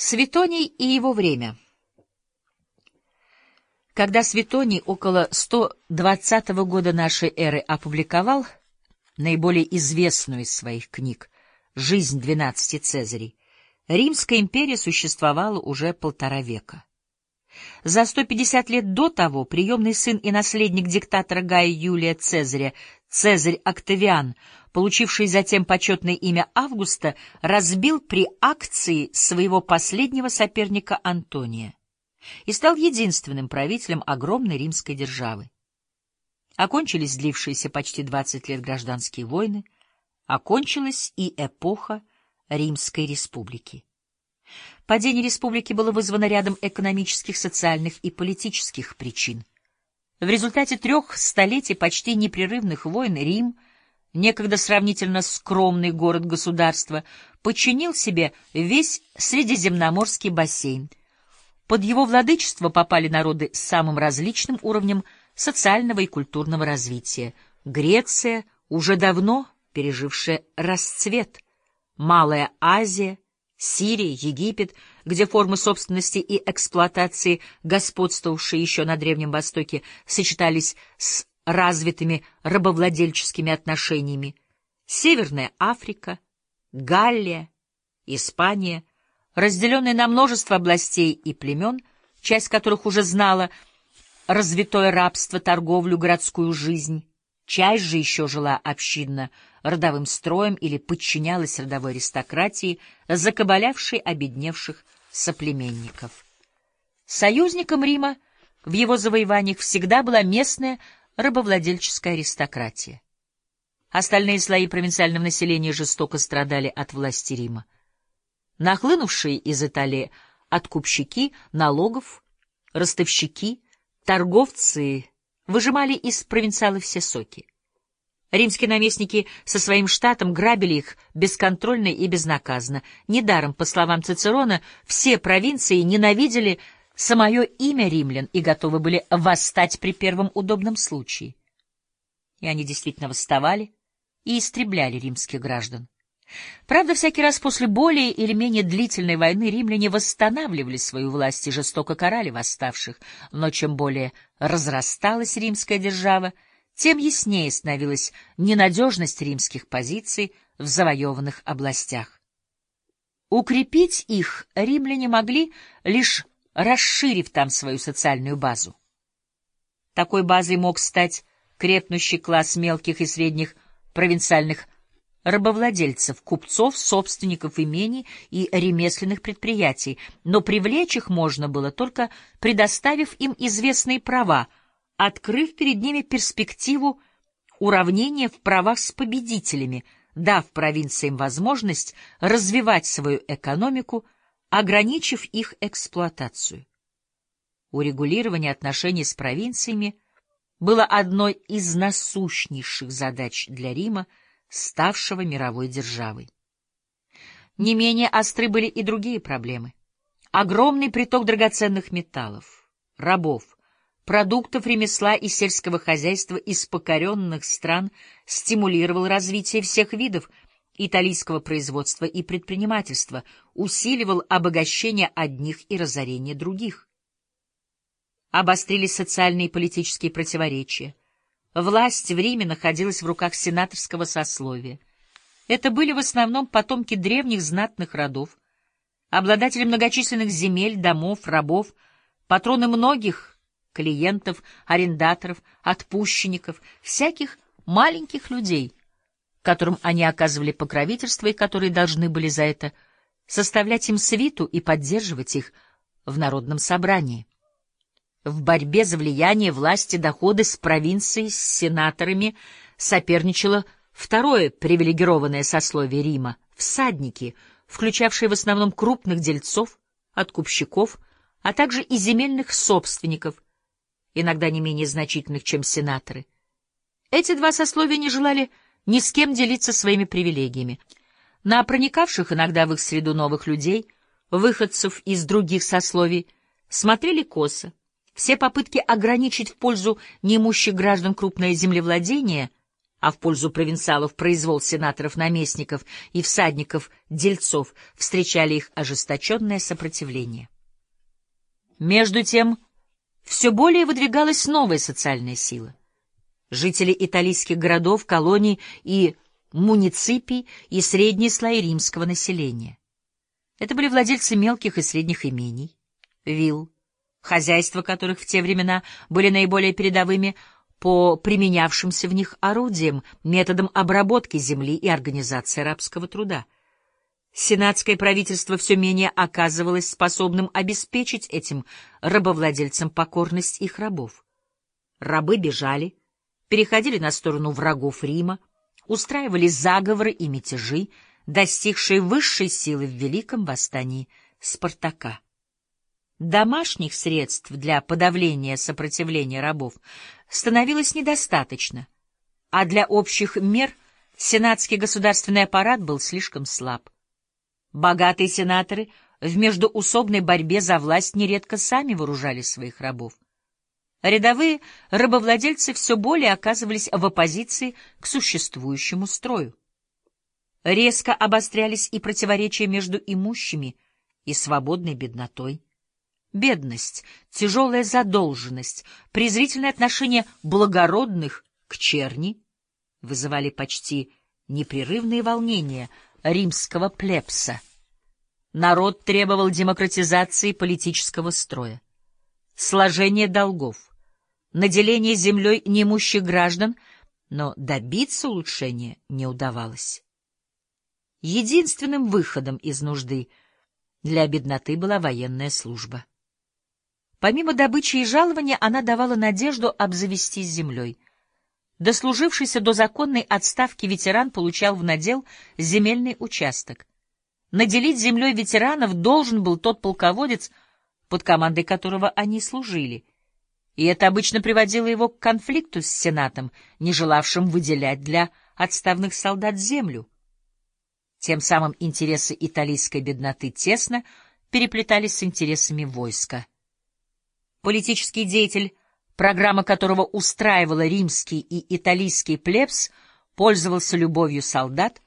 Светоний и его время. Когда Светоний около 120 года нашей эры опубликовал наиболее известную из своих книг «Жизнь двенадцати Цезарей», Римская империя существовала уже полтора века. За 150 лет до того приемный сын и наследник диктатора Гая Юлия Цезаря, Цезарь Октавиан, получивший затем почетное имя Августа, разбил при акции своего последнего соперника Антония и стал единственным правителем огромной римской державы. Окончились длившиеся почти 20 лет гражданские войны, окончилась и эпоха Римской республики. Падение республики было вызвано рядом экономических, социальных и политических причин. В результате трех столетий почти непрерывных войн Рим, некогда сравнительно скромный город-государства, подчинил себе весь Средиземноморский бассейн. Под его владычество попали народы с самым различным уровнем социального и культурного развития. Греция, уже давно пережившая расцвет, Малая Азия — Сирия, Египет, где формы собственности и эксплуатации, господствовавшие еще на Древнем Востоке, сочетались с развитыми рабовладельческими отношениями, Северная Африка, Галлия, Испания, разделенные на множество областей и племен, часть которых уже знала развитое рабство, торговлю, городскую жизнь, часть же еще жила общинно – родовым строем или подчинялась родовой аристократии, закабалявшей обедневших соплеменников. Союзником Рима в его завоеваниях всегда была местная рабовладельческая аристократия. Остальные слои провинциального населения жестоко страдали от власти Рима. Нахлынувшие из Италии откупщики налогов, ростовщики, торговцы выжимали из провинциалов все соки. Римские наместники со своим штатом грабили их бесконтрольно и безнаказанно. Недаром, по словам Цицерона, все провинции ненавидели самое имя римлян и готовы были восстать при первом удобном случае. И они действительно восставали и истребляли римских граждан. Правда, всякий раз после более или менее длительной войны римляне восстанавливали свою власть и жестоко карали восставших, но чем более разрасталась римская держава, тем яснее становилась ненадежность римских позиций в завоеванных областях. Укрепить их римляне могли, лишь расширив там свою социальную базу. Такой базой мог стать крепнущий класс мелких и средних провинциальных рабовладельцев, купцов, собственников имений и ремесленных предприятий, но привлечь их можно было только предоставив им известные права — открыв перед ними перспективу уравнения в правах с победителями, дав провинциям возможность развивать свою экономику, ограничив их эксплуатацию. Урегулирование отношений с провинциями было одной из насущнейших задач для Рима, ставшего мировой державой. Не менее остры были и другие проблемы. Огромный приток драгоценных металлов, рабов, продуктов ремесла и сельского хозяйства из покоренных стран стимулировал развитие всех видов итальянского производства и предпринимательства, усиливал обогащение одних и разорение других. Обострились социальные и политические противоречия. Власть в Риме находилась в руках сенаторского сословия. Это были в основном потомки древних знатных родов, обладатели многочисленных земель, домов, рабов, патроны многих клиентов, арендаторов, отпущенников, всяких маленьких людей, которым они оказывали покровительство и которые должны были за это составлять им свиту и поддерживать их в народном собрании. В борьбе за влияние власти доходы с провинцией с сенаторами соперничало второе привилегированное сословие Рима — всадники, включавшие в основном крупных дельцов, откупщиков, а также и земельных собственников — иногда не менее значительных, чем сенаторы. Эти два сословия не желали ни с кем делиться своими привилегиями. На проникавших иногда в их среду новых людей, выходцев из других сословий, смотрели косо. Все попытки ограничить в пользу неимущих граждан крупное землевладение а в пользу провинциалов произвол сенаторов-наместников и всадников-дельцов встречали их ожесточенное сопротивление. Между тем, все более выдвигалась новая социальная сила. Жители итальянских городов, колоний и муниципий и средние слои римского населения. Это были владельцы мелких и средних имений, вилл, хозяйства которых в те времена были наиболее передовыми по применявшимся в них орудиям, методам обработки земли и организации рабского труда. Сенатское правительство все менее оказывалось способным обеспечить этим рабовладельцам покорность их рабов. Рабы бежали, переходили на сторону врагов Рима, устраивали заговоры и мятежи, достигшие высшей силы в Великом восстании Спартака. Домашних средств для подавления сопротивления рабов становилось недостаточно, а для общих мер сенатский государственный аппарат был слишком слаб. Богатые сенаторы в междуусобной борьбе за власть нередко сами вооружали своих рабов. Рядовые рабовладельцы все более оказывались в оппозиции к существующему строю. Резко обострялись и противоречия между имущими и свободной беднотой. Бедность, тяжелая задолженность, презрительное отношение благородных к черни вызывали почти непрерывные волнения римского плебса. Народ требовал демократизации политического строя, сложения долгов, наделения землей неимущих граждан, но добиться улучшения не удавалось. Единственным выходом из нужды для бедноты была военная служба. Помимо добычи и жалования, она давала надежду обзавестись землей. Дослужившийся до законной отставки ветеран получал в надел земельный участок. Наделить землей ветеранов должен был тот полководец, под командой которого они служили. И это обычно приводило его к конфликту с Сенатом, не желавшим выделять для отставных солдат землю. Тем самым интересы италийской бедноты тесно переплетались с интересами войска политический деятель, программа которого устраивала римский и италийский плебс, пользовался любовью солдат,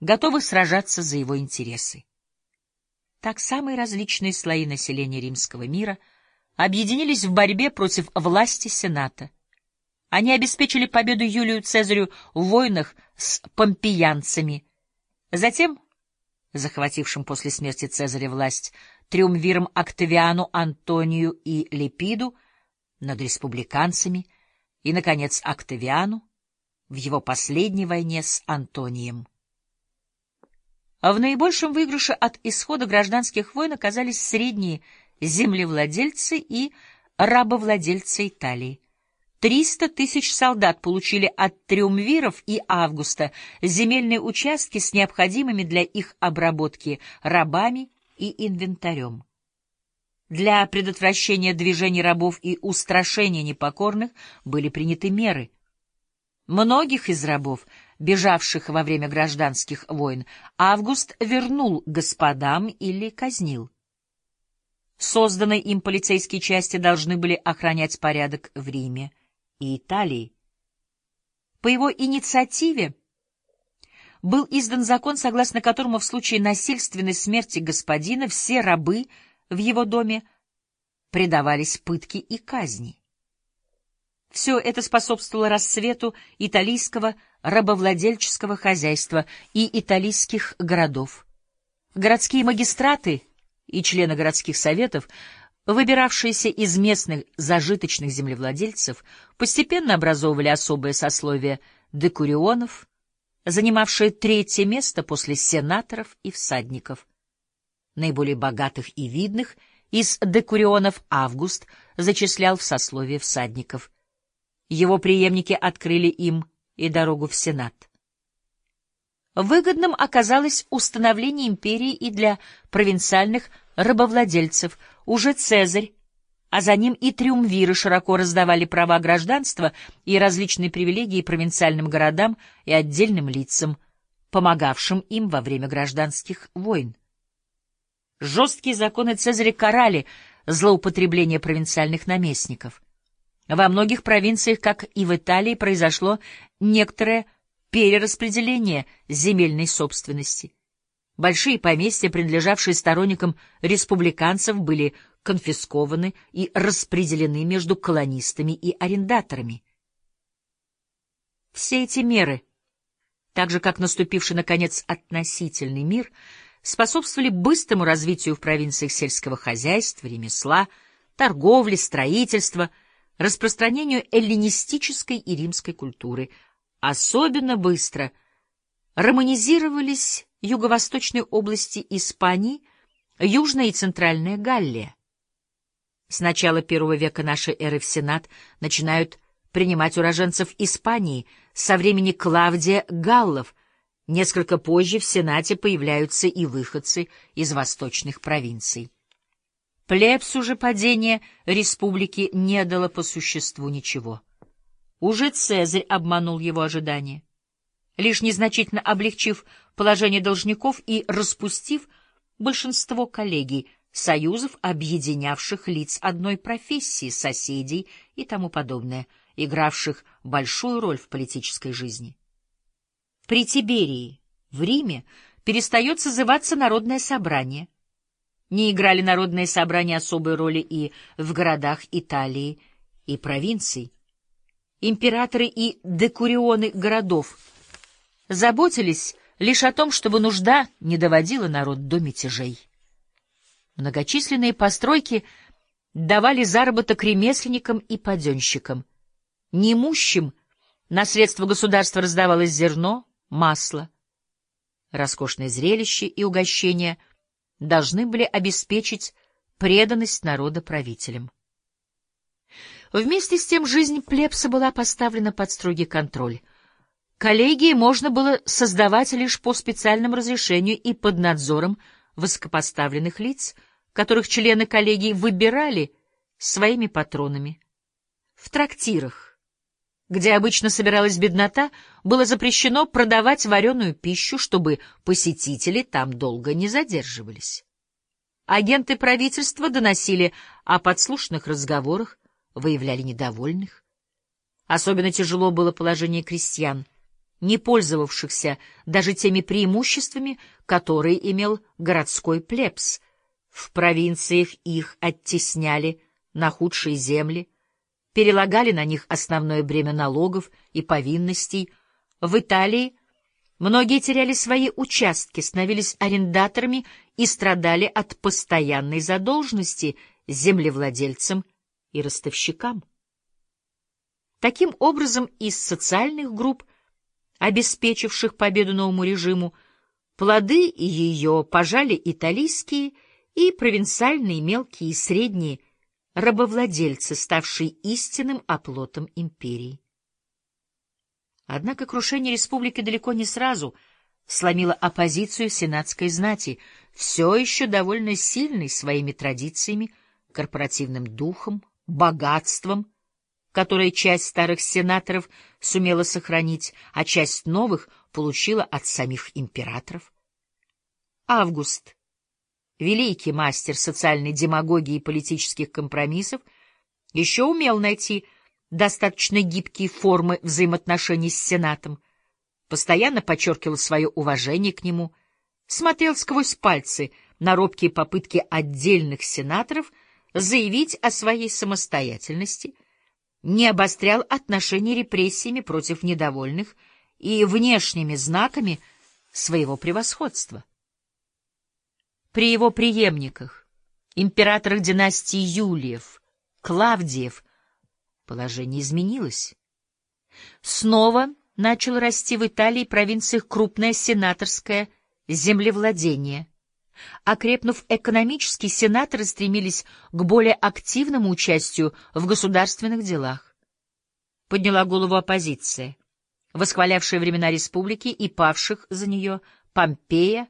готовых сражаться за его интересы. Так самые различные слои населения римского мира объединились в борьбе против власти Сената. Они обеспечили победу Юлию Цезарю в войнах с помпеянцами. Затем, захватившим после смерти Цезаря власть, триумвиром Октавиану, Антонию и Лепиду над республиканцами и, наконец, Октавиану в его последней войне с Антонием. А в наибольшем выигрыше от исхода гражданских войн оказались средние землевладельцы и рабовладельцы Италии. Триста тысяч солдат получили от триумвиров и Августа земельные участки с необходимыми для их обработки рабами и инвентарем. Для предотвращения движений рабов и устрашения непокорных были приняты меры. Многих из рабов, бежавших во время гражданских войн, Август вернул господам или казнил. Созданные им полицейские части должны были охранять порядок в Риме и Италии. По его инициативе был издан закон, согласно которому в случае насильственной смерти господина все рабы в его доме предавались пытке и казни. Все это способствовало расцвету италийского рабовладельческого хозяйства и италийских городов. Городские магистраты и члены городских советов, выбиравшиеся из местных зажиточных землевладельцев, постепенно образовывали особое сословие декурионов, занимавшая третье место после сенаторов и всадников. Наиболее богатых и видных из декурионов Август зачислял в сословие всадников. Его преемники открыли им и дорогу в Сенат. Выгодным оказалось установление империи и для провинциальных рабовладельцев. Уже Цезарь а за ним и триумвиры широко раздавали права гражданства и различные привилегии провинциальным городам и отдельным лицам, помогавшим им во время гражданских войн. Жесткие законы Цезаря карали злоупотребление провинциальных наместников. Во многих провинциях, как и в Италии, произошло некоторое перераспределение земельной собственности. Большие поместья, принадлежавшие сторонникам республиканцев, были конфискованы и распределены между колонистами и арендаторами. Все эти меры, так же как наступивший, наконец, относительный мир, способствовали быстрому развитию в провинциях сельского хозяйства, ремесла, торговли, строительства, распространению эллинистической и римской культуры. Особенно быстро романизировались юго-восточные области Испании, Южная и Центральная Галлия. С начала первого века нашей эры в Сенат начинают принимать уроженцев Испании со времени Клавдия Галлов. Несколько позже в Сенате появляются и выходцы из восточных провинций. Плебсу же падение республики не дало по существу ничего. Уже Цезарь обманул его ожидания. Лишь незначительно облегчив положение должников и распустив большинство коллегий, союзов, объединявших лиц одной профессии, соседей и тому подобное, игравших большую роль в политической жизни. При Тиберии в Риме перестает созываться народное собрание. Не играли народные собрания особой роли и в городах Италии и провинций. Императоры и декурионы городов заботились лишь о том, чтобы нужда не доводила народ до мятежей. Многочисленные постройки давали заработок ремесленникам и паденщикам. Неимущим на средства государства раздавалось зерно, масло. Роскошное зрелище и угощения должны были обеспечить преданность народа правителям. Вместе с тем жизнь плебса была поставлена под строгий контроль. Коллегии можно было создавать лишь по специальному разрешению и под надзором высокопоставленных лиц, которых члены коллегии выбирали своими патронами. В трактирах, где обычно собиралась беднота, было запрещено продавать вареную пищу, чтобы посетители там долго не задерживались. Агенты правительства доносили о подслушанных разговорах, выявляли недовольных. Особенно тяжело было положение крестьян — не пользовавшихся даже теми преимуществами, которые имел городской плебс. В провинциях их оттесняли на худшие земли, перелагали на них основное бремя налогов и повинностей. В Италии многие теряли свои участки, становились арендаторами и страдали от постоянной задолженности землевладельцам и ростовщикам. Таким образом, из социальных групп обеспечивших победу новому режиму, плоды ее пожали италийские и провинциальные мелкие и средние рабовладельцы, ставшие истинным оплотом империи. Однако крушение республики далеко не сразу сломило оппозицию сенатской знати, все еще довольно сильной своими традициями, корпоративным духом, богатством, которое часть старых сенаторов сумела сохранить, а часть новых получила от самих императоров. Август, великий мастер социальной демагогии и политических компромиссов, еще умел найти достаточно гибкие формы взаимоотношений с Сенатом, постоянно подчеркивал свое уважение к нему, смотрел сквозь пальцы на робкие попытки отдельных сенаторов заявить о своей самостоятельности — не обострял отношения репрессиями против недовольных и внешними знаками своего превосходства. При его преемниках, императорах династии Юлиев, Клавдиев, положение изменилось. Снова начал расти в Италии провинциях крупное сенаторское землевладение. Окрепнув экономически, сенаторы стремились к более активному участию в государственных делах. Подняла голову оппозиция, восхвалявшая времена республики и павших за нее Помпея,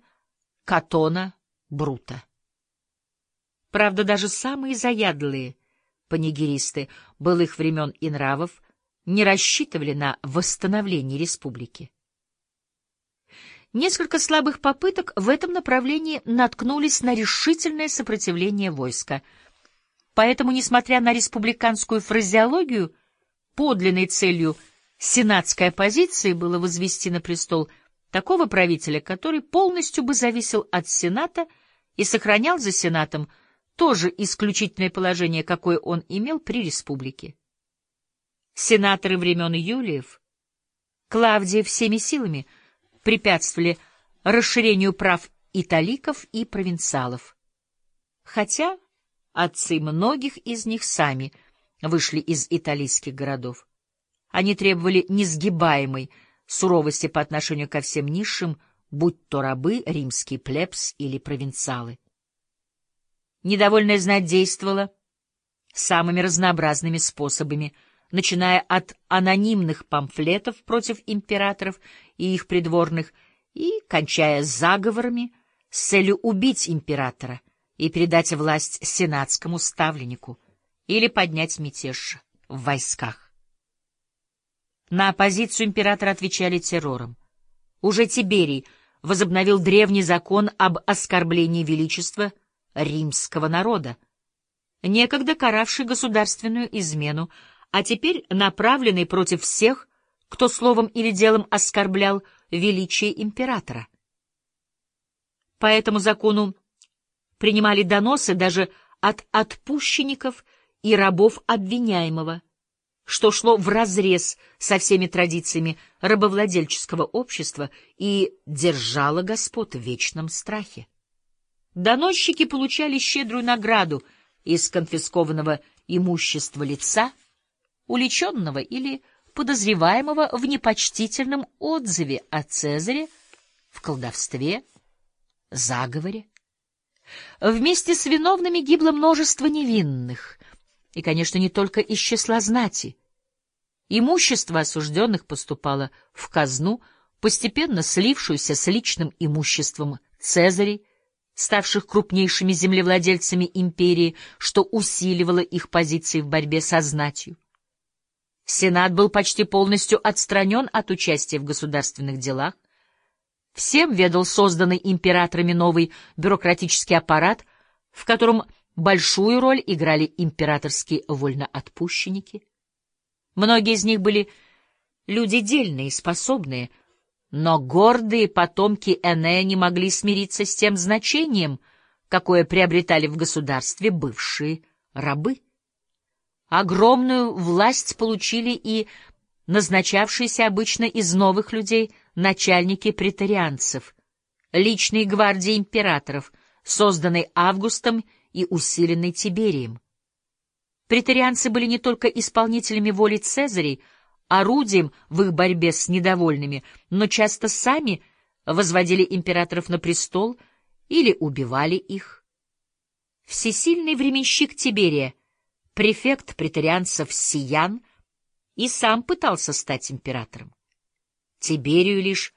Катона, Брута. Правда, даже самые заядлые панигеристы былых времен и нравов не рассчитывали на восстановление республики. Несколько слабых попыток в этом направлении наткнулись на решительное сопротивление войска. Поэтому, несмотря на республиканскую фразеологию, подлинной целью сенатской оппозиции было возвести на престол такого правителя, который полностью бы зависел от Сената и сохранял за Сенатом то же исключительное положение, какое он имел при республике. Сенаторы времен Юлиев, Клавдия всеми силами препятствовали расширению прав италиков и провинциалов, хотя отцы многих из них сами вышли из италийских городов. Они требовали несгибаемой суровости по отношению ко всем низшим, будь то рабы, римский плебс или провинциалы. Недовольная знать действовала самыми разнообразными способами, начиная от анонимных памфлетов против императоров и их придворных и кончая заговорами с целью убить императора и передать власть сенатскому ставленнику или поднять мятеж в войсках. На оппозицию императора отвечали террором. Уже Тиберий возобновил древний закон об оскорблении величества римского народа, некогда каравший государственную измену, а теперь направленный против всех, кто словом или делом оскорблял величие императора. По этому закону принимали доносы даже от отпущенников и рабов обвиняемого, что шло вразрез со всеми традициями рабовладельческого общества и держало господ в вечном страхе. Доносчики получали щедрую награду из конфискованного имущества лица, уличенного или подозреваемого в непочтительном отзыве о Цезаре, в колдовстве, заговоре. Вместе с виновными гибло множество невинных, и, конечно, не только из числа знати. Имущество осужденных поступало в казну, постепенно слившуюся с личным имуществом Цезарей, ставших крупнейшими землевладельцами империи, что усиливало их позиции в борьбе со знатью. Сенат был почти полностью отстранен от участия в государственных делах. Всем ведал созданный императорами новый бюрократический аппарат, в котором большую роль играли императорские вольноотпущенники. Многие из них были люди дельные способные, но гордые потомки Энея не могли смириться с тем значением, какое приобретали в государстве бывшие рабы. Огромную власть получили и назначавшиеся обычно из новых людей начальники претарианцев, личной гвардии императоров, созданной Августом и усиленной Тиберием. Претарианцы были не только исполнителями воли Цезарей, орудием в их борьбе с недовольными, но часто сами возводили императоров на престол или убивали их. Всесильный временщик Тиберия — префект претарианцев Сиян и сам пытался стать императором. Тиберию лишь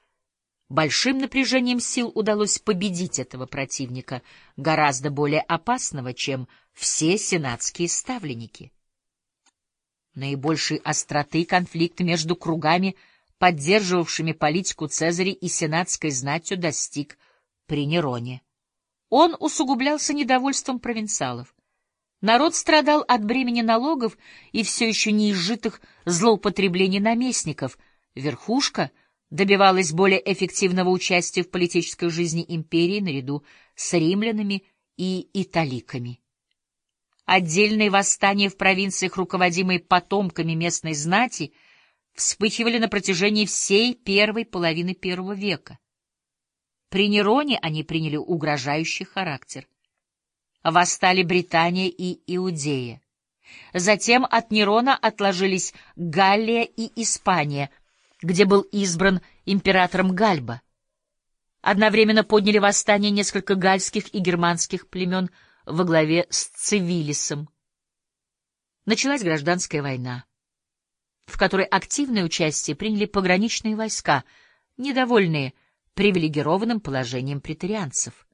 большим напряжением сил удалось победить этого противника, гораздо более опасного, чем все сенатские ставленники. Наибольшей остроты конфликт между кругами, поддерживавшими политику Цезаря и сенатской знатью, достиг при Нероне. Он усугублялся недовольством провинциалов. Народ страдал от бремени налогов и все еще неизжитых злоупотреблений наместников. Верхушка добивалась более эффективного участия в политической жизни империи наряду с римлянами и италиками. Отдельные восстания в провинциях, руководимые потомками местной знати, вспыхивали на протяжении всей первой половины первого века. При Нероне они приняли угрожающий характер восстали Британия и Иудея. Затем от Нерона отложились Галлия и Испания, где был избран императором Гальба. Одновременно подняли восстание несколько гальских и германских племен во главе с Цивилисом. Началась гражданская война, в которой активное участие приняли пограничные войска, недовольные привилегированным положением претарианцев.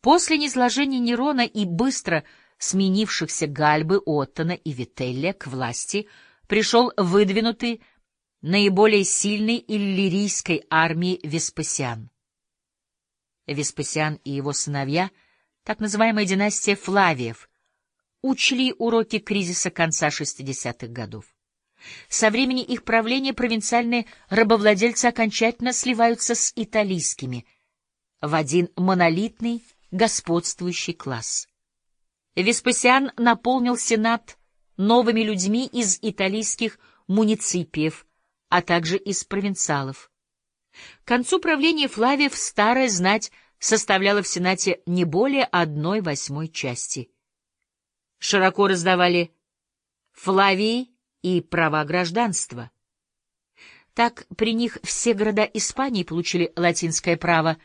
После низложения Нерона и быстро сменившихся Гальбы, Оттона и Вителля к власти пришел выдвинутый наиболее сильный иллирийской армии Веспасиан. Веспасиан и его сыновья, так называемая династия Флавиев, учли уроки кризиса конца 60-х годов. Со времени их правления провинциальные рабовладельцы окончательно сливаются с италийскими в один монолитный господствующий класс. Веспасиан наполнил Сенат новыми людьми из италийских муниципиев, а также из провинциалов. К концу правления Флавиев старая знать составляла в Сенате не более одной восьмой части. Широко раздавали Флавии и права гражданства. Так при них все города Испании получили латинское право,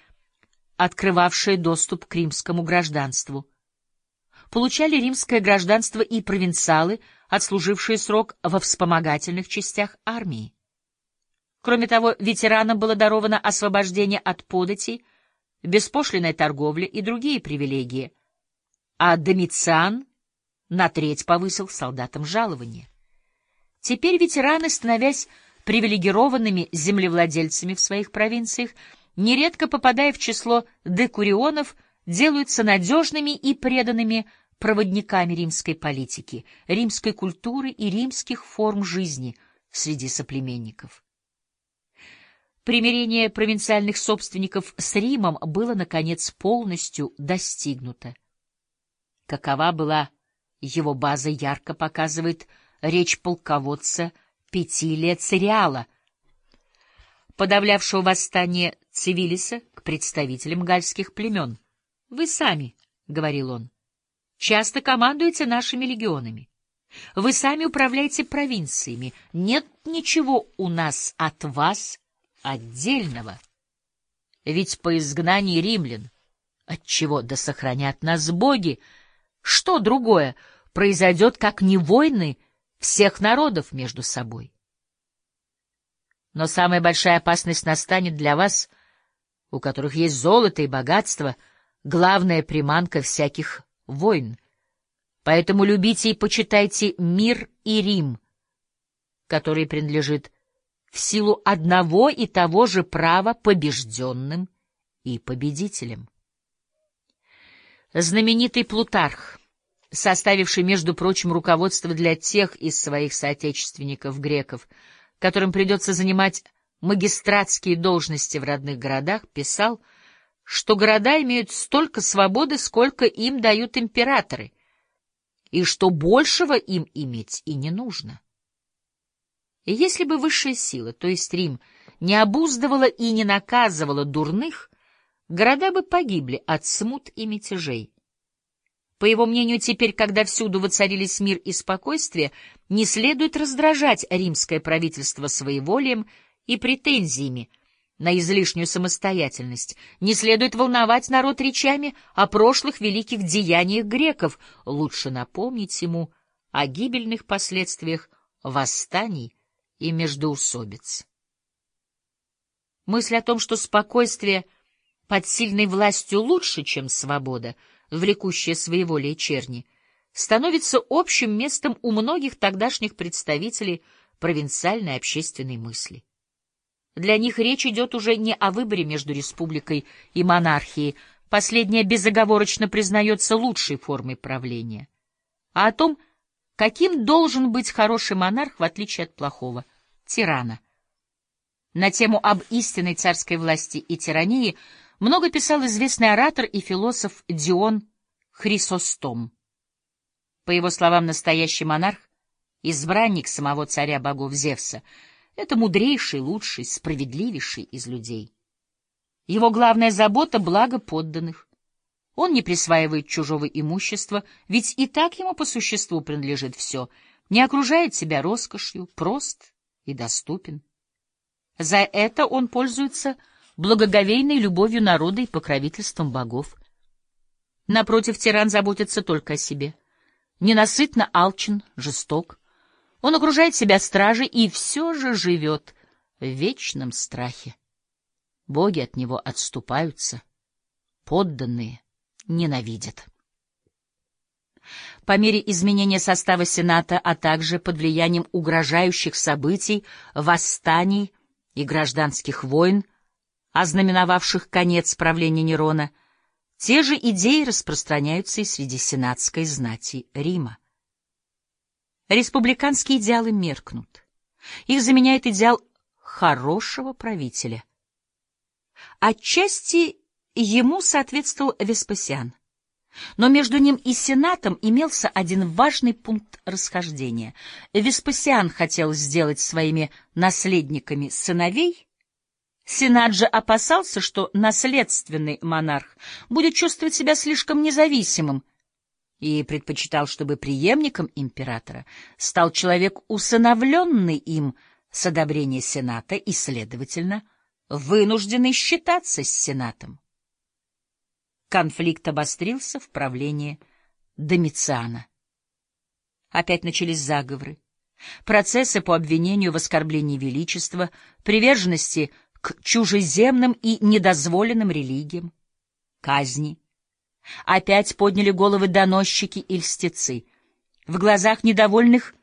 открывавшее доступ к римскому гражданству. Получали римское гражданство и провинциалы, отслужившие срок во вспомогательных частях армии. Кроме того, ветеранам было даровано освобождение от податей, беспошлиная торговля и другие привилегии, а Домициан на треть повысил солдатам жалование. Теперь ветераны, становясь привилегированными землевладельцами в своих провинциях, нередко попадая в число декурионов, делаются надежными и преданными проводниками римской политики, римской культуры и римских форм жизни среди соплеменников. Примирение провинциальных собственников с Римом было, наконец, полностью достигнуто. Какова была его база, ярко показывает речь полководца пяти лет Цириала, подавлявшего восстание Цивилиса к представителям гальских племен. «Вы сами», — говорил он, — «часто командуете нашими легионами. Вы сами управляете провинциями. Нет ничего у нас от вас отдельного. Ведь по изгнании римлян, отчего да сохранят нас боги, что другое произойдет, как не войны всех народов между собой? Но самая большая опасность настанет для вас, у которых есть золото и богатство, главная приманка всяких войн. Поэтому любите и почитайте мир и Рим, который принадлежит в силу одного и того же права побежденным и победителям. Знаменитый Плутарх, составивший, между прочим, руководство для тех из своих соотечественников-греков, которым придется занимать магистратские должности в родных городах, писал, что города имеют столько свободы, сколько им дают императоры, и что большего им иметь и не нужно. И если бы высшая сила, то есть Рим, не обуздывала и не наказывала дурных, города бы погибли от смут и мятежей. По его мнению, теперь, когда всюду воцарились мир и спокойствие, не следует раздражать римское правительство своеволием и претензиями на излишнюю самостоятельность, не следует волновать народ речами о прошлых великих деяниях греков, лучше напомнить ему о гибельных последствиях восстаний и междоусобиц. Мысль о том, что спокойствие под сильной властью лучше, чем свобода, влекущая своеволие черни, становится общим местом у многих тогдашних представителей провинциальной общественной мысли. Для них речь идет уже не о выборе между республикой и монархией, последняя безоговорочно признается лучшей формой правления, а о том, каким должен быть хороший монарх в отличие от плохого – тирана. На тему об истинной царской власти и тирании много писал известный оратор и философ Дион Хрисостом. По его словам, настоящий монарх, избранник самого царя богов Зевса, это мудрейший, лучший, справедливейший из людей. Его главная забота — благо подданных. Он не присваивает чужого имущества, ведь и так ему по существу принадлежит все, не окружает себя роскошью, прост и доступен. За это он пользуется благоговейной любовью народа и покровительством богов. Напротив, тиран заботится только о себе. Ненасытно алчен, жесток. Он окружает себя стражей и все же живет в вечном страхе. Боги от него отступаются, подданные ненавидят. По мере изменения состава Сената, а также под влиянием угрожающих событий, восстаний и гражданских войн, ознаменовавших конец правления Нерона, те же идеи распространяются и среди сенатской знати Рима. Республиканские идеалы меркнут. Их заменяет идеал хорошего правителя. Отчасти ему соответствовал Веспасиан. Но между ним и Сенатом имелся один важный пункт расхождения. Веспасиан хотел сделать своими наследниками сыновей, Сенат же опасался, что наследственный монарх будет чувствовать себя слишком независимым и предпочитал, чтобы преемником императора стал человек, усыновленный им с одобрения Сената и, следовательно, вынужденный считаться с Сенатом. Конфликт обострился в правлении Домициана. Опять начались заговоры, процессы по обвинению в оскорблении величества, приверженности к чужеземным и недозволенным религиям, казни. Опять подняли головы доносчики и льстецы. В глазах недовольных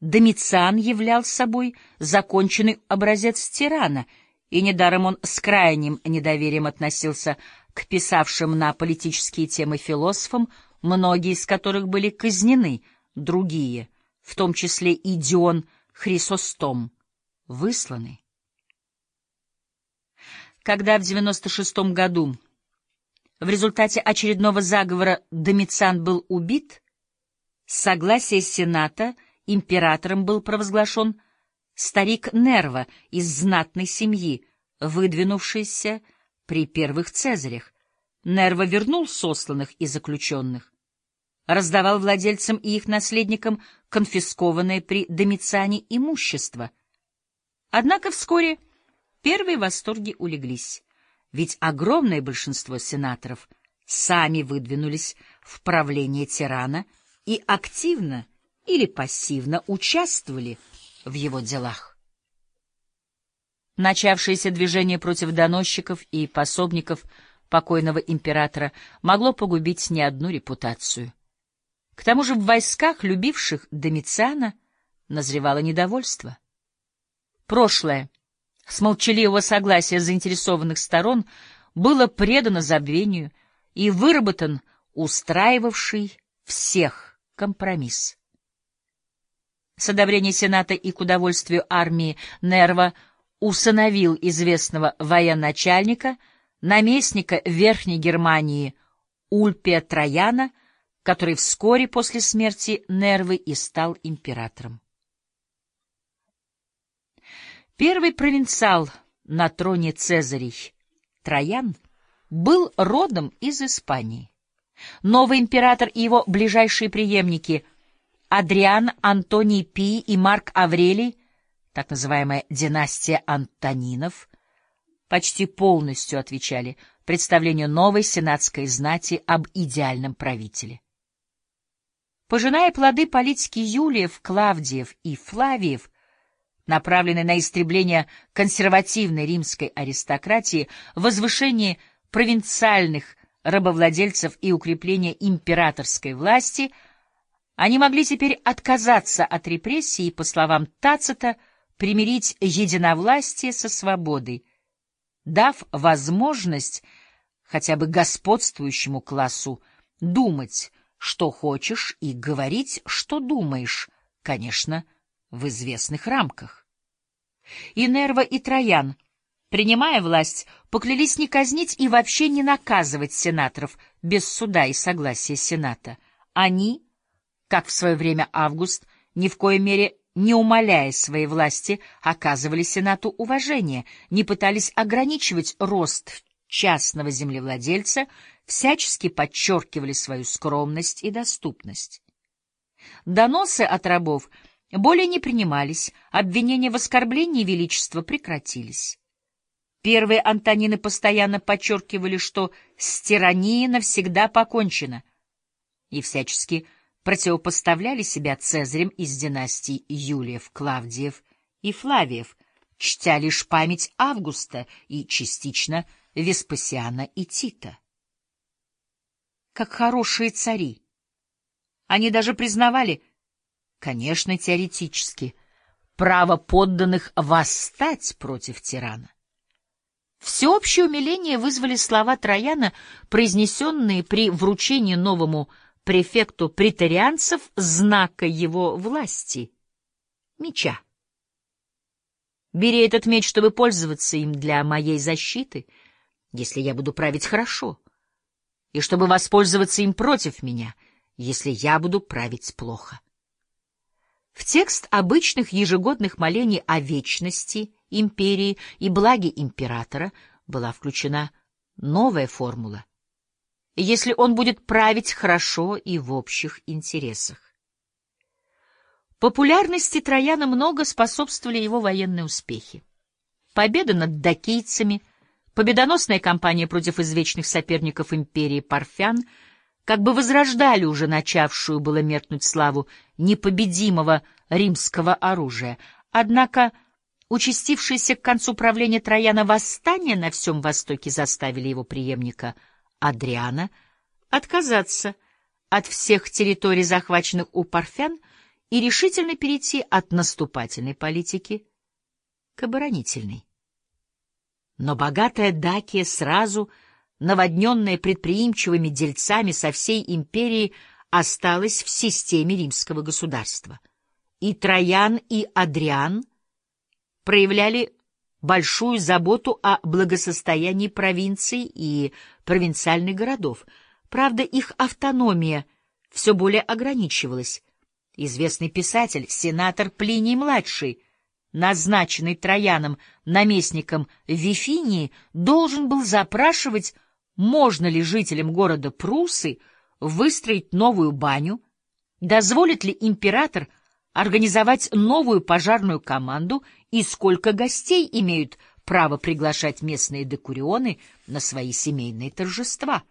Домициан являл собой законченный образец тирана, и недаром он с крайним недоверием относился к писавшим на политические темы философам, многие из которых были казнены, другие, в том числе и Дион Хрисостом, высланы. Когда в 96 году в результате очередного заговора Домициан был убит, с согласия Сената императором был провозглашен старик Нерва из знатной семьи, выдвинувшийся при первых Цезарях. Нерва вернул сосланных и заключенных, раздавал владельцам и их наследникам конфискованное при Домициане имущество. Однако вскоре первые восторги улеглись, ведь огромное большинство сенаторов сами выдвинулись в правление тирана и активно или пассивно участвовали в его делах. Начавшееся движение против доносчиков и пособников покойного императора могло погубить не одну репутацию. К тому же в войсках, любивших Домициана, назревало недовольство. Прошлое, с молчаливого согласия заинтересованных сторон, было предано забвению и выработан устраивавший всех компромисс. С одобрения Сената и к удовольствию армии Нерва – усыновил известного военачальника, наместника Верхней Германии Ульпия Трояна, который вскоре после смерти Нервы и стал императором. Первый провинциал на троне Цезарей, Троян, был родом из Испании. Новый император и его ближайшие преемники Адриан, Антоний Пий и Марк Аврелий так называемая династия Антонинов, почти полностью отвечали представлению новой сенатской знати об идеальном правителе. Пожиная плоды политики Юлиев, Клавдиев и Флавиев, направленной на истребление консервативной римской аристократии, возвышение провинциальных рабовладельцев и укрепление императорской власти, они могли теперь отказаться от репрессий и, по словам Тацита, примирить единовластие со свободой, дав возможность хотя бы господствующему классу думать, что хочешь, и говорить, что думаешь, конечно, в известных рамках. И Нерва, и Троян, принимая власть, поклялись не казнить и вообще не наказывать сенаторов без суда и согласия Сената. Они, как в свое время Август, ни в коей мере не умаляя своей власти, оказывали Сенату уважение, не пытались ограничивать рост частного землевладельца, всячески подчеркивали свою скромность и доступность. Доносы от рабов более не принимались, обвинения в оскорблении величества прекратились. Первые Антонины постоянно подчеркивали, что с тиранией навсегда покончено, и всячески противопоставляли себя Цезарем из династий Юлиев, Клавдиев и Флавиев, чтя лишь память Августа и частично Веспасиана и Тита. Как хорошие цари. Они даже признавали, конечно, теоретически, право подданных восстать против тирана. Всеобщее умиление вызвали слова Трояна, произнесенные при вручении новому префекту претарианцев знака его власти — меча. Бери этот меч, чтобы пользоваться им для моей защиты, если я буду править хорошо, и чтобы воспользоваться им против меня, если я буду править плохо. В текст обычных ежегодных молений о вечности империи и благе императора была включена новая формула. Если он будет править хорошо и в общих интересах. Популярности Трояна много способствовали его военные успехи. Победа над дакийцами, победоносная кампания против извечных соперников империи Парфян как бы возрождали уже начавшую было меркнуть славу непобедимого римского оружия. Однако участившиеся к концу правления Трояна восстания на всем Востоке заставили его преемника Адриана отказаться от всех территорий, захваченных у Парфян, и решительно перейти от наступательной политики к оборонительной. Но богатая Дакия сразу, наводненная предприимчивыми дельцами со всей империи, осталась в системе римского государства. И Троян, и Адриан проявляли большую заботу о благосостоянии провинций и провинциальных городов. Правда, их автономия все более ограничивалась, Известный писатель, сенатор Плиний-младший, назначенный Трояном наместником Вифинии, должен был запрашивать, можно ли жителям города Прусы выстроить новую баню, дозволит ли император организовать новую пожарную команду и сколько гостей имеют право приглашать местные декурионы на свои семейные торжества.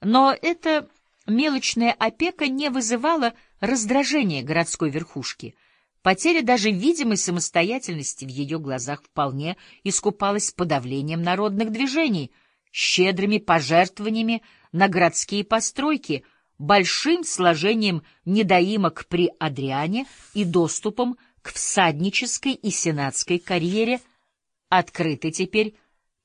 Но это Мелочная опека не вызывала раздражения городской верхушки. Потеря даже видимой самостоятельности в ее глазах вполне искупалась подавлением народных движений, щедрыми пожертвованиями на городские постройки, большим сложением недоимок при Адриане и доступом к всаднической и сенатской карьере, открытой теперь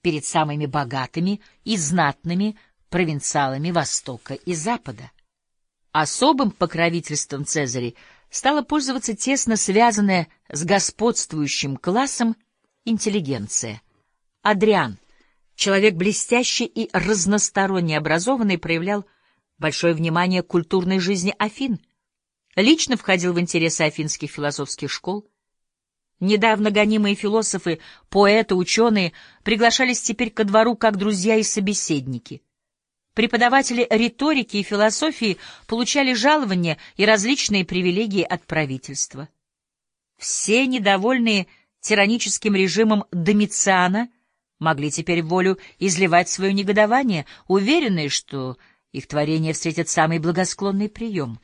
перед самыми богатыми и знатными провинциалами Востока и Запада. Особым покровительством Цезаря стала пользоваться тесно связанная с господствующим классом интеллигенция. Адриан, человек блестящий и разносторонне образованный, проявлял большое внимание к культурной жизни Афин, лично входил в интересы афинских философских школ. Недавно гонимые философы, поэты, ученые приглашались теперь ко двору как друзья и собеседники — Преподаватели риторики и философии получали жалования и различные привилегии от правительства. Все недовольные тираническим режимом Домициана могли теперь волю изливать свое негодование, уверенные, что их творение встретит самый благосклонный прием.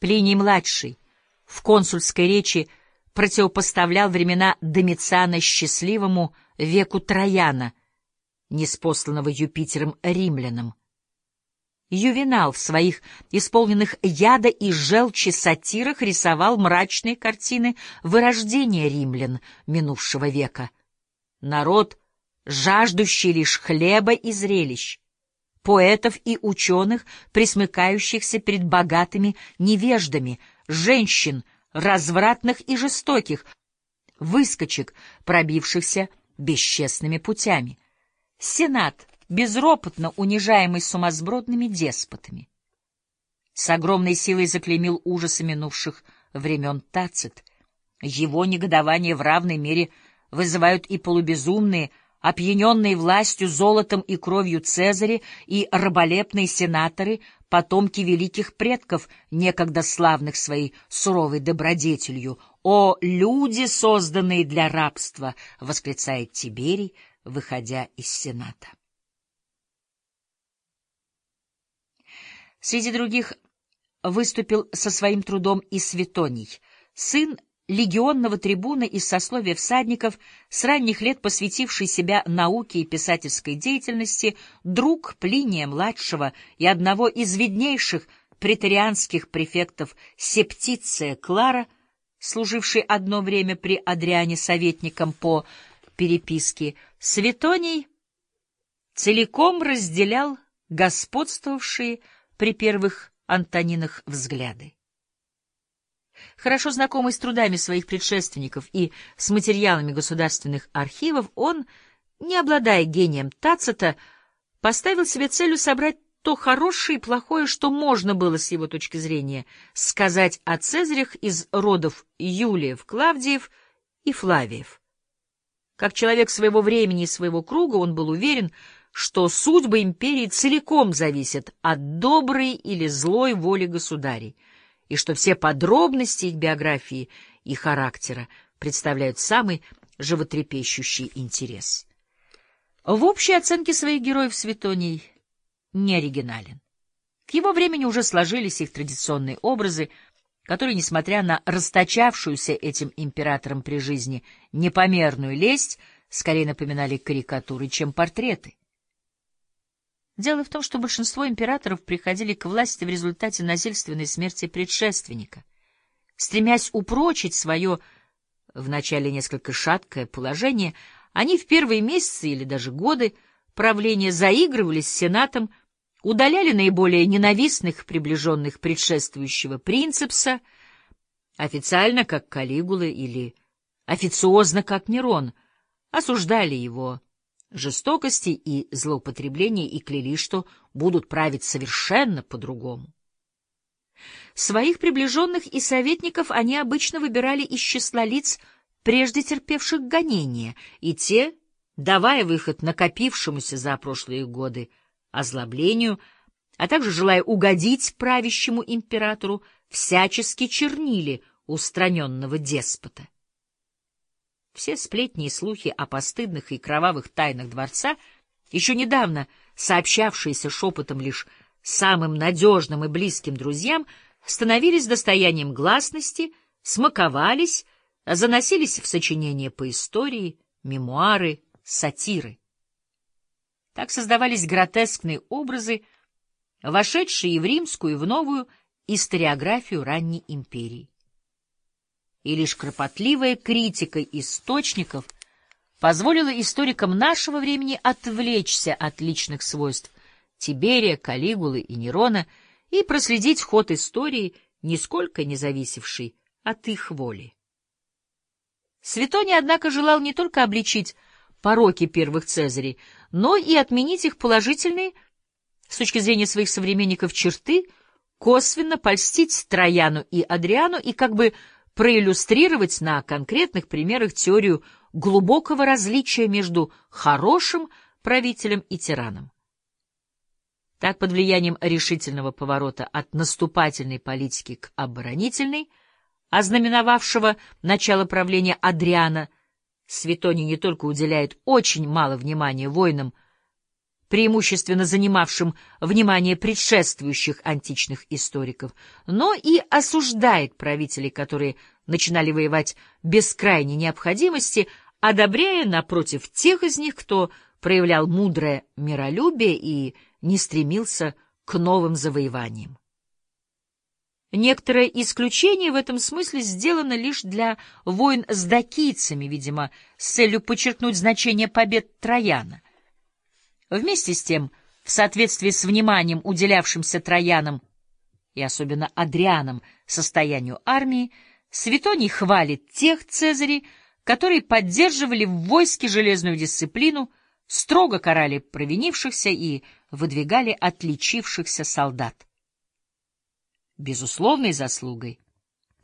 Плиний-младший в консульской речи противопоставлял времена Домициана счастливому веку Трояна — неспосланного Юпитером римлянам. Ювенал в своих исполненных яда и желчи сатирах рисовал мрачные картины вырождения римлян минувшего века. Народ, жаждущий лишь хлеба и зрелищ, поэтов и ученых, присмыкающихся перед богатыми невеждами, женщин, развратных и жестоких, выскочек, пробившихся бесчестными путями. Сенат, безропотно унижаемый сумасбродными деспотами. С огромной силой заклеймил ужасы минувших времен Тацит. Его негодование в равной мере вызывают и полубезумные, опьяненные властью, золотом и кровью Цезари и раболепные сенаторы, потомки великих предков, некогда славных своей суровой добродетелью. «О, люди, созданные для рабства!» — восклицает Тиберий, выходя из Сената. Среди других выступил со своим трудом и Светоний, сын легионного трибуна из сословия всадников, с ранних лет посвятивший себя науке и писательской деятельности, друг Плиния-младшего и одного из виднейших претарианских префектов Септиция Клара, служивший одно время при Адриане советником по переписке, Светоний целиком разделял господствовавшие при первых Антонинах взгляды. Хорошо знакомый с трудами своих предшественников и с материалами государственных архивов, он, не обладая гением Тацита, поставил себе целью собрать то хорошее и плохое, что можно было с его точки зрения сказать о Цезарях из родов Юлиев, Клавдиев и Флавиев. Как человек своего времени и своего круга, он был уверен, что судьба империи целиком зависит от доброй или злой воли государей, и что все подробности их биографии и характера представляют самый животрепещущий интерес. В общей оценке своих героев Светоний не оригинален. К его времени уже сложились их традиционные образы, которые, несмотря на расточавшуюся этим императором при жизни непомерную лесть, скорее напоминали карикатуры, чем портреты. Дело в том, что большинство императоров приходили к власти в результате насильственной смерти предшественника. Стремясь упрочить свое, вначале несколько шаткое положение, они в первые месяцы или даже годы правления заигрывали с Сенатом, удаляли наиболее ненавистных приближенных предшествующего принципса, официально как Калигулы или официозно как Нерон, осуждали его жестокости и злоупотребления и кляли, что будут править совершенно по-другому. Своих приближенных и советников они обычно выбирали из числа лиц, прежде терпевших гонения, и те, давая выход накопившемуся за прошлые годы озлоблению, а также желая угодить правящему императору, всячески чернили устраненного деспота. Все сплетни и слухи о постыдных и кровавых тайнах дворца, еще недавно сообщавшиеся шепотом лишь самым надежным и близким друзьям, становились достоянием гласности, смаковались, заносились в сочинения по истории, мемуары, сатиры. Так создавались гротескные образы, вошедшие в римскую и в новую историографию ранней империи и лишь кропотливая критика источников позволила историкам нашего времени отвлечься от личных свойств Тиберия, Калигулы и Нерона и проследить ход истории, нисколько не зависевший от их воли. Светоний, однако, желал не только обличить пороки первых Цезарей, но и отменить их положительные, с точки зрения своих современников, черты, косвенно польстить Трояну и Адриану и как бы проиллюстрировать на конкретных примерах теорию глубокого различия между хорошим правителем и тираном. Так, под влиянием решительного поворота от наступательной политики к оборонительной, ознаменовавшего начало правления Адриана, Светоний не только уделяет очень мало внимания войнам, преимущественно занимавшим внимание предшествующих античных историков, но и осуждает правителей, которые начинали воевать без крайней необходимости, одобряя, напротив, тех из них, кто проявлял мудрое миролюбие и не стремился к новым завоеваниям. Некоторое исключение в этом смысле сделано лишь для войн с дакийцами, видимо, с целью подчеркнуть значение побед Трояна — Вместе с тем, в соответствии с вниманием, уделявшимся Троянам и особенно Адрианам состоянию армии, Светоний хвалит тех цезарей, которые поддерживали в войске железную дисциплину, строго карали провинившихся и выдвигали отличившихся солдат. Безусловной заслугой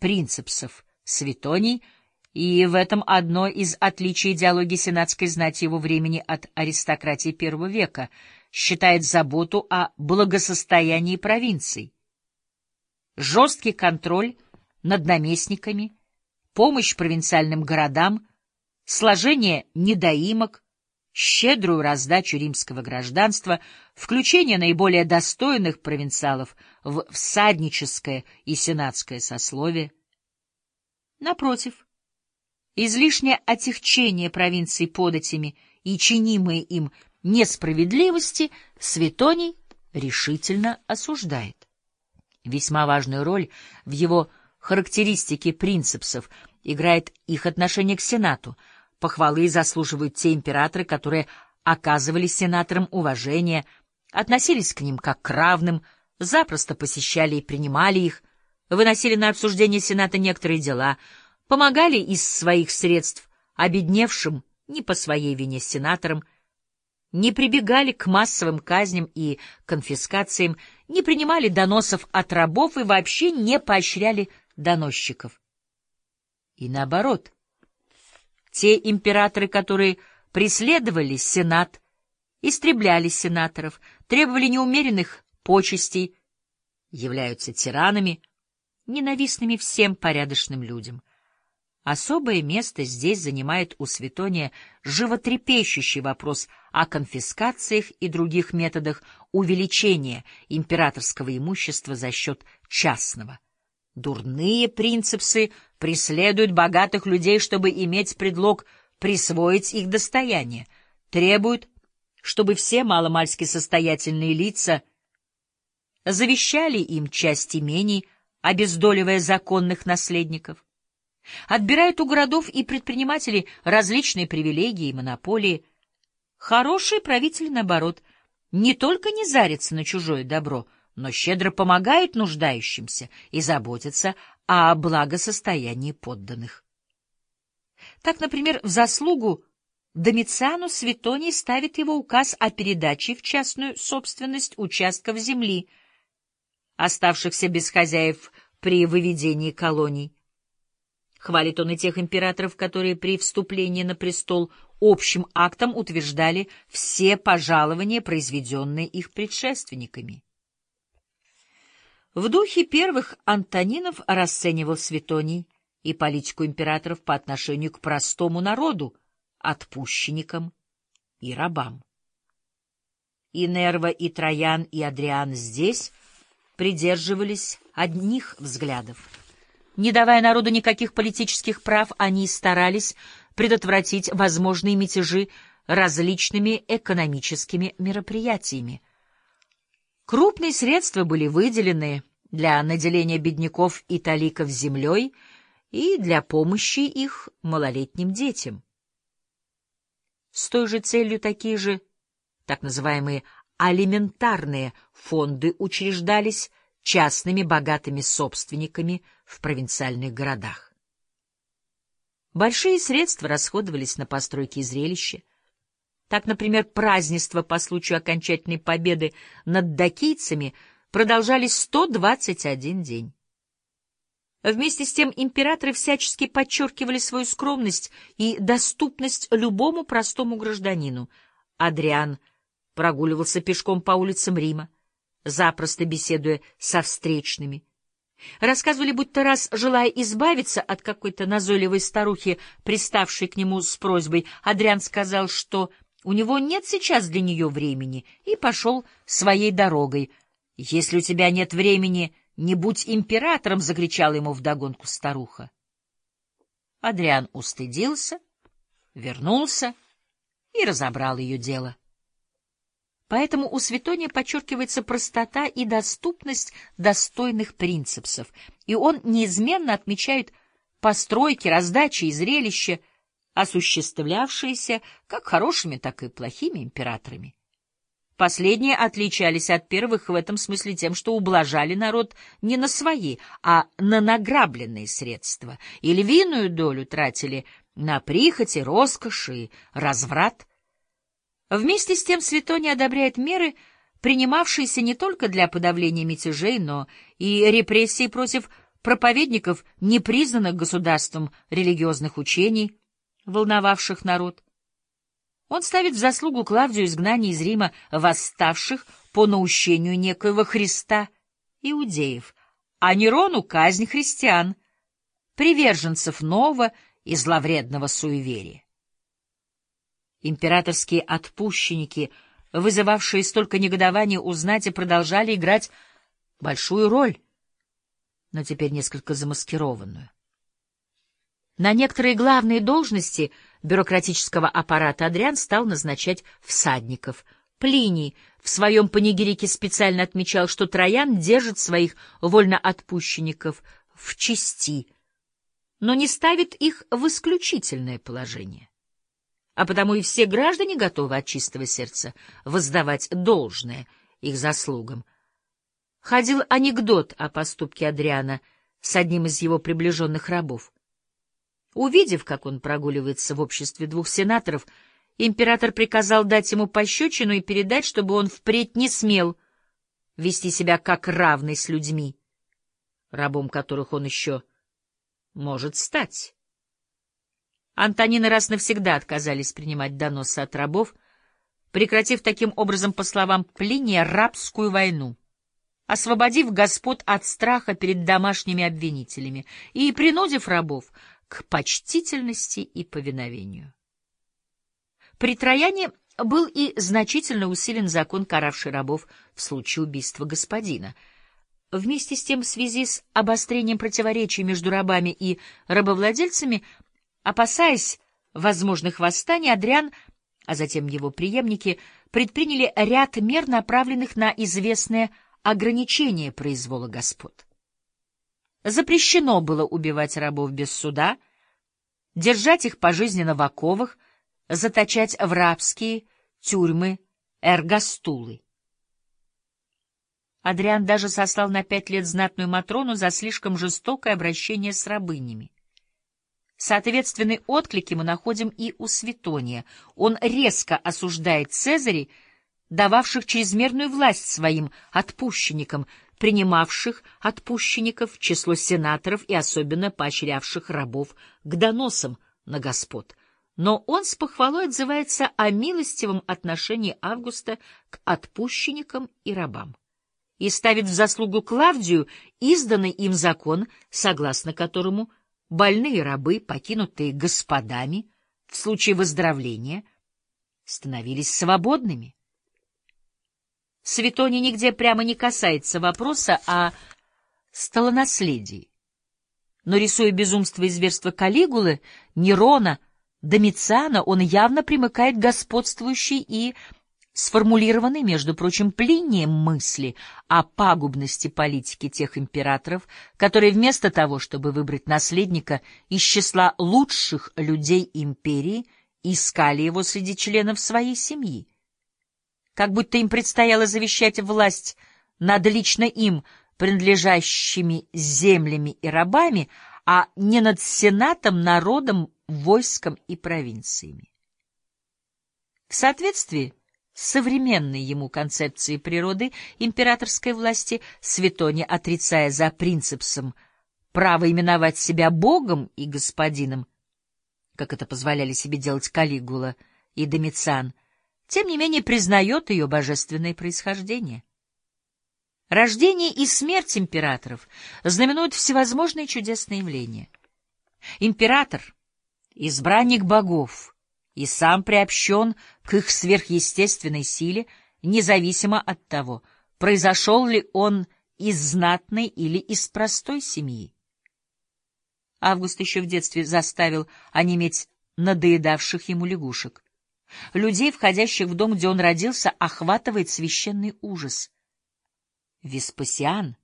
принципсов Светоний — и в этом одно из отличий идеологии сенатской знати его времени от аристократии первого века, считает заботу о благосостоянии провинций. Жесткий контроль над наместниками, помощь провинциальным городам, сложение недоимок, щедрую раздачу римского гражданства, включение наиболее достойных провинциалов в всадническое и сенатское сословие. Напротив, излишнее отягчение провинций податями и чинимые им несправедливости Светоний решительно осуждает. Весьма важную роль в его характеристике принципсов играет их отношение к Сенату. Похвалы заслуживают те императоры, которые оказывали сенаторам уважение, относились к ним как к равным, запросто посещали и принимали их, выносили на обсуждение Сената некоторые дела, помогали из своих средств обедневшим не по своей вине сенаторам, не прибегали к массовым казням и конфискациям, не принимали доносов от рабов и вообще не поощряли доносчиков. И наоборот, те императоры, которые преследовали сенат, истребляли сенаторов, требовали неумеренных почестей, являются тиранами, ненавистными всем порядочным людям. Особое место здесь занимает у Светония животрепещущий вопрос о конфискациях и других методах увеличения императорского имущества за счет частного. Дурные принципсы преследуют богатых людей, чтобы иметь предлог присвоить их достояние, требуют, чтобы все маломальски состоятельные лица завещали им часть имений, обездоливая законных наследников отбирают у городов и предпринимателей различные привилегии и монополии. Хорошие правители, наоборот, не только не зарятся на чужое добро, но щедро помогают нуждающимся и заботятся о благосостоянии подданных. Так, например, в заслугу Домициану Светоний ставит его указ о передаче в частную собственность участков земли, оставшихся без хозяев при выведении колоний. Хвалит он и тех императоров, которые при вступлении на престол общим актом утверждали все пожалования, произведенные их предшественниками. В духе первых Антонинов расценивал Светоний и политику императоров по отношению к простому народу, отпущенникам и рабам. И Нерва, и Троян, и Адриан здесь придерживались одних взглядов. Не давая народу никаких политических прав, они старались предотвратить возможные мятежи различными экономическими мероприятиями. Крупные средства были выделены для наделения бедняков и таликов землей и для помощи их малолетним детям. С той же целью такие же, так называемые алиментарные фонды учреждались частными богатыми собственниками в провинциальных городах. Большие средства расходовались на постройки зрелища. Так, например, празднества по случаю окончательной победы над дакийцами продолжались 121 день. Вместе с тем императоры всячески подчеркивали свою скромность и доступность любому простому гражданину. Адриан прогуливался пешком по улицам Рима, запросто беседуя со встречными. Рассказывали, будто раз, желая избавиться от какой-то назойливой старухи, приставшей к нему с просьбой, Адриан сказал, что у него нет сейчас для нее времени, и пошел своей дорогой. «Если у тебя нет времени, не будь императором!» — закричала ему вдогонку старуха. Адриан устыдился, вернулся и разобрал ее дело. Поэтому у Светония подчеркивается простота и доступность достойных принципсов, и он неизменно отмечает постройки, раздачи и зрелища, осуществлявшиеся как хорошими, так и плохими императорами. Последние отличались от первых в этом смысле тем, что ублажали народ не на свои, а на награбленные средства, и львиную долю тратили на прихоти, роскошь и разврат – Вместе с тем Светоний одобряет меры, принимавшиеся не только для подавления мятежей, но и репрессий против проповедников непризнанных государством религиозных учений, волновавших народ. Он ставит в заслугу Клавдию изгнание из Рима восставших по наущению некоего Христа иудеев, а Нерону казнь христиан, приверженцев нового и зловредного суеверия. Императорские отпущенники, вызывавшие столько негодования у знати, продолжали играть большую роль, но теперь несколько замаскированную. На некоторые главные должности бюрократического аппарата Адриан стал назначать всадников. Плиний в своем панигирике специально отмечал, что Троян держит своих вольноотпущенников в чести, но не ставит их в исключительное положение а потому и все граждане готовы от чистого сердца воздавать должное их заслугам. Ходил анекдот о поступке Адриана — с одним из его приближенных рабов. Увидев, как он прогуливается в обществе двух сенаторов, император приказал дать ему пощечину и передать, чтобы он впредь не смел вести себя как равный с людьми, рабом которых он еще может стать. Антонины раз навсегда отказались принимать доносы от рабов, прекратив таким образом, по словам Плиния, рабскую войну, освободив господ от страха перед домашними обвинителями и принудив рабов к почтительности и повиновению. При Трояне был и значительно усилен закон, каравший рабов в случае убийства господина. Вместе с тем, в связи с обострением противоречий между рабами и рабовладельцами, опасаясь возможных восстаний, Адриан, а затем его преемники, предприняли ряд мер, направленных на известное ограничение произвола господ. Запрещено было убивать рабов без суда, держать их пожизненно в оковах, заточать в рабские тюрьмы эргастулы. Адриан даже сослал на пять лет знатную Матрону за слишком жестокое обращение с рабынями. Соответственный отклик мы находим и у Светония. Он резко осуждает Цезарей, дававших чрезмерную власть своим отпущенникам, принимавших отпущенников в число сенаторов и особенно поощрявших рабов к доносам на господ. Но он с похвалой отзывается о милостивом отношении Августа к отпущенникам и рабам и ставит в заслугу Клавдию изданный им закон, согласно которому больные рабы, покинутые господами, в случае выздоровления, становились свободными. Светоний нигде прямо не касается вопроса о столонаследии. Но, рисуя безумство и зверство Калигулы, Нерона, Домициана, он явно примыкает к господствующей и сформулированной, между прочим, Плинием мысли о пагубности политики тех императоров, которые вместо того, чтобы выбрать наследника из числа лучших людей империи, искали его среди членов своей семьи как будто им предстояло завещать власть над лично им принадлежащими землями и рабами, а не над сенатом, народом, войском и провинциями. В соответствии современной ему концепцией природы императорской власти, Светони, отрицая за принципсом право именовать себя богом и господином, как это позволяли себе делать Калигула и Домициан, тем не менее признает ее божественное происхождение. Рождение и смерть императоров знаменуют всевозможные чудесные явления. Император — избранник богов и сам приобщен к их сверхъестественной силе, независимо от того, произошел ли он из знатной или из простой семьи. Август еще в детстве заставил онеметь надоедавших ему лягушек. Людей, входящих в дом, где он родился, охватывает священный ужас. Веспасиан,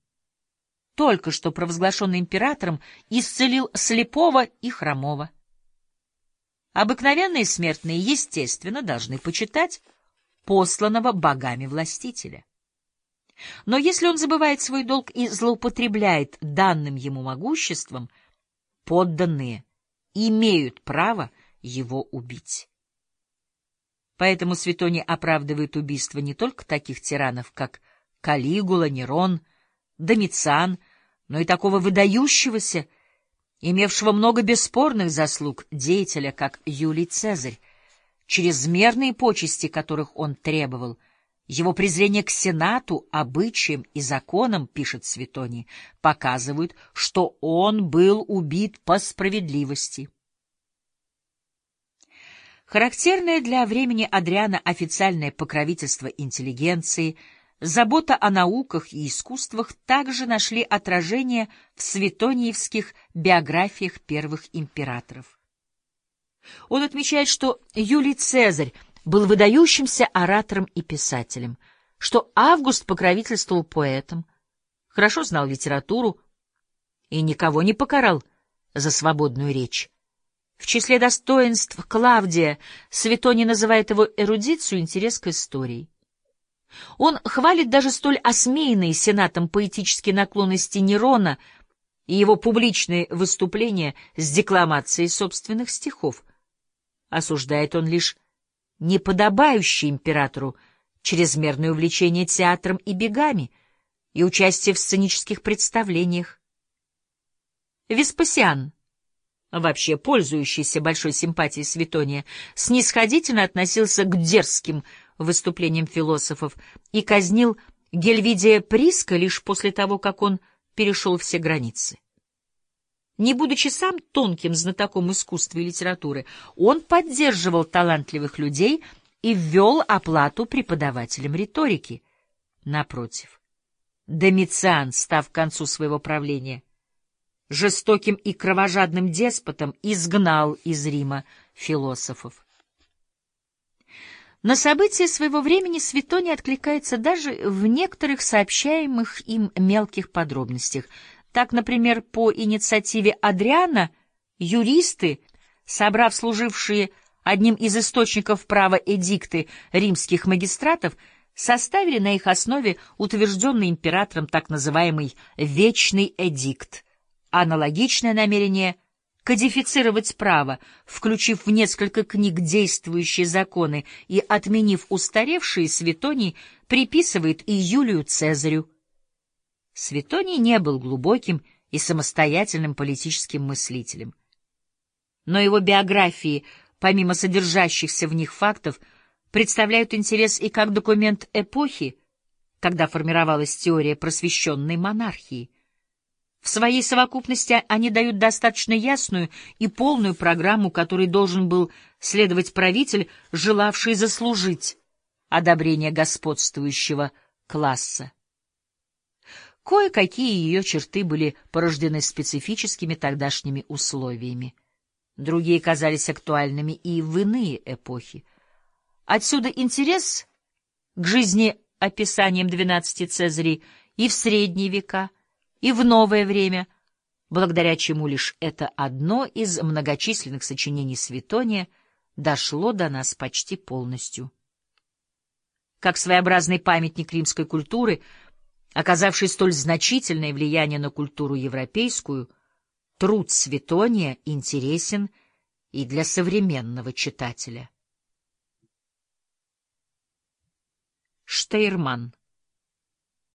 только что провозглашенный императором, исцелил слепого и хромого. Обыкновенные смертные, естественно, должны почитать посланного богами властителя. Но если он забывает свой долг и злоупотребляет данным ему могуществом, подданные имеют право его убить. Поэтому Светоний оправдывает убийство не только таких тиранов, как Калигула, Нерон, Домициан, но и такого выдающегося, имевшего много бесспорных заслуг деятеля, как Юлий Цезарь, чрезмерные почести которых он требовал, его презрение к Сенату, обычаям и законам, пишет Светоний, показывают, что он был убит по справедливости. Характерное для времени Адриана официальное покровительство интеллигенции, забота о науках и искусствах также нашли отражение в светониевских биографиях первых императоров. Он отмечает, что Юлий Цезарь был выдающимся оратором и писателем, что Август покровительствовал поэтам, хорошо знал литературу и никого не покарал за свободную речь. В числе достоинств Клавдия Светоний называет его эрудицию интерес к истории. Он хвалит даже столь осмеянные сенатом поэтические наклонности Нерона и его публичные выступления с декламацией собственных стихов. Осуждает он лишь неподобающее императору чрезмерное увлечение театром и бегами и участие в сценических представлениях. Веспасиан, вообще пользующийся большой симпатией Светония, снисходительно относился к дерзким выступлениям философов и казнил Гельвидия Приска лишь после того, как он перешел все границы. Не будучи сам тонким знатоком искусства и литературы, он поддерживал талантливых людей и ввел оплату преподавателям риторики. Напротив, Домициан, став к концу своего правления, жестоким и кровожадным деспотом изгнал из Рима философов. На события своего времени Светоний откликается даже в некоторых сообщаемых им мелких подробностях. Так, например, по инициативе Адриана юристы, собрав служившие одним из источников права эдикты римских магистратов, составили на их основе утвержденный императором так называемый «вечный эдикт», аналогичное намерение кодифицировать право, включив в несколько книг действующие законы и отменив устаревшие, Светоний приписывает и Юлию Цезарю. Светоний не был глубоким и самостоятельным политическим мыслителем. Но его биографии, помимо содержащихся в них фактов, представляют интерес и как документ эпохи, когда формировалась теория просвещенной монархии — в своей совокупности они дают достаточно ясную и полную программу, которой должен был следовать правитель, желавший заслужить одобрение господствующего класса. Кое-какие ее черты были порождены специфическими тогдашними условиями. Другие казались актуальными и в иные эпохи. Отсюда интерес к жизни описанием двенадцати Цезарей и в средние века — и в новое время, благодаря чему лишь это одно из многочисленных сочинений Светония дошло до нас почти полностью. Как своеобразный памятник римской культуры, оказавший столь значительное влияние на культуру европейскую, труд Светония интересен и для современного читателя. Штейрман